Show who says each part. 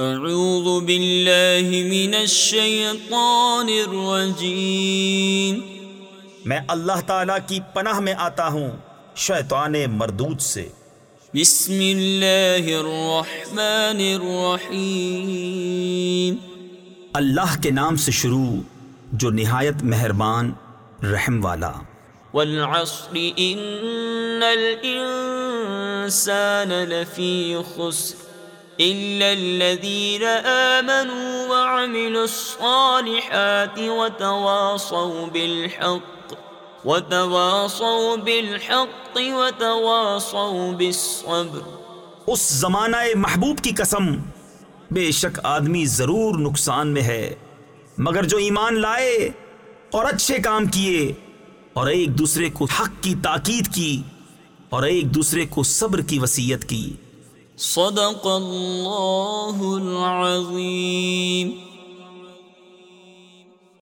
Speaker 1: اعوذ باللہ من الشیطان الرجیم
Speaker 2: میں اللہ تعالی کی پناہ میں آتا ہوں شیطان مردود سے۔
Speaker 1: بسم اللہ الرحمن الرحیم.
Speaker 2: اللہ کے نام سے شروع جو نہایت مہربان رحم والا۔
Speaker 1: والعصر ان الانسان لفی خسر۔ إلا الذين آمنوا وعملوا الصالحات وتواصوا بالحق وتواصوا بالحق وتواصوا بالصبر
Speaker 2: اس زمانہ محبوب کی قسم بے شک آدمی ضرور نقصان میں ہے، مگر جو ایمان لائے اور اچھے کام کیے اور ایک دوسرے کو حق کی تاکید کی اور ایک دوسرے کو صبر کی وسیعت کی۔
Speaker 1: صدق اللہ العظیم